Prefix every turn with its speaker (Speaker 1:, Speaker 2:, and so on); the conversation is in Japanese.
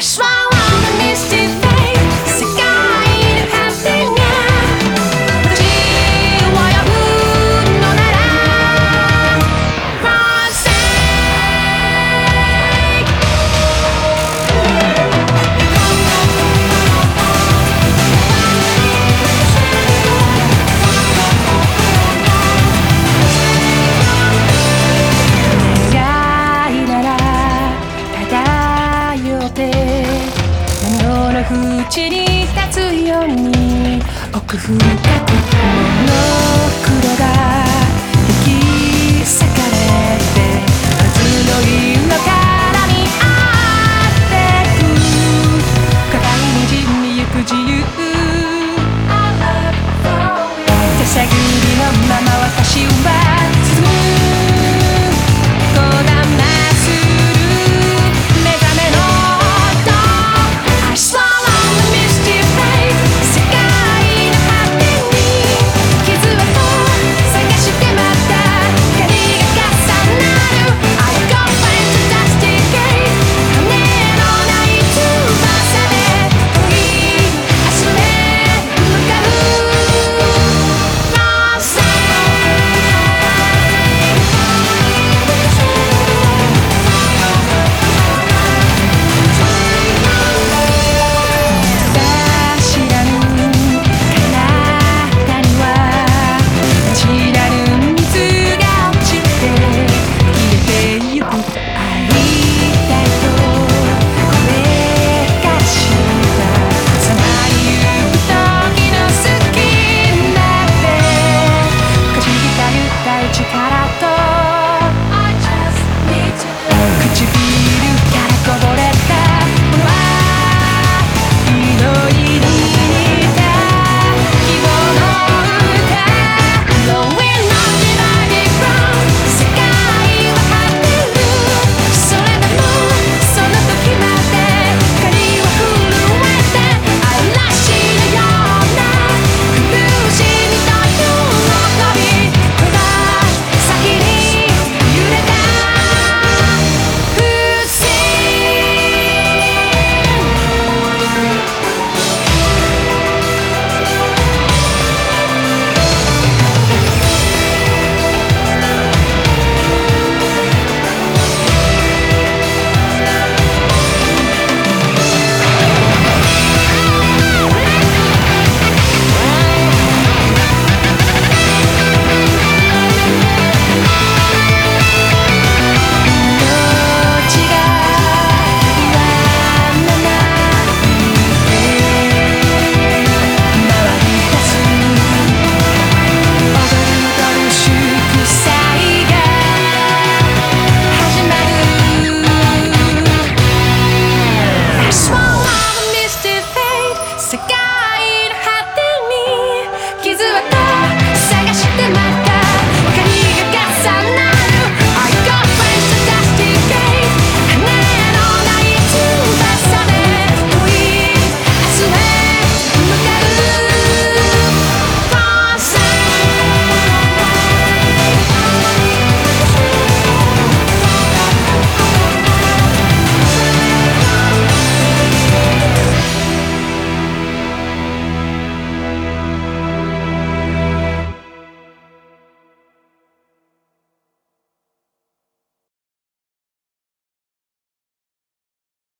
Speaker 1: Smile! 口に立つように奥深くモノが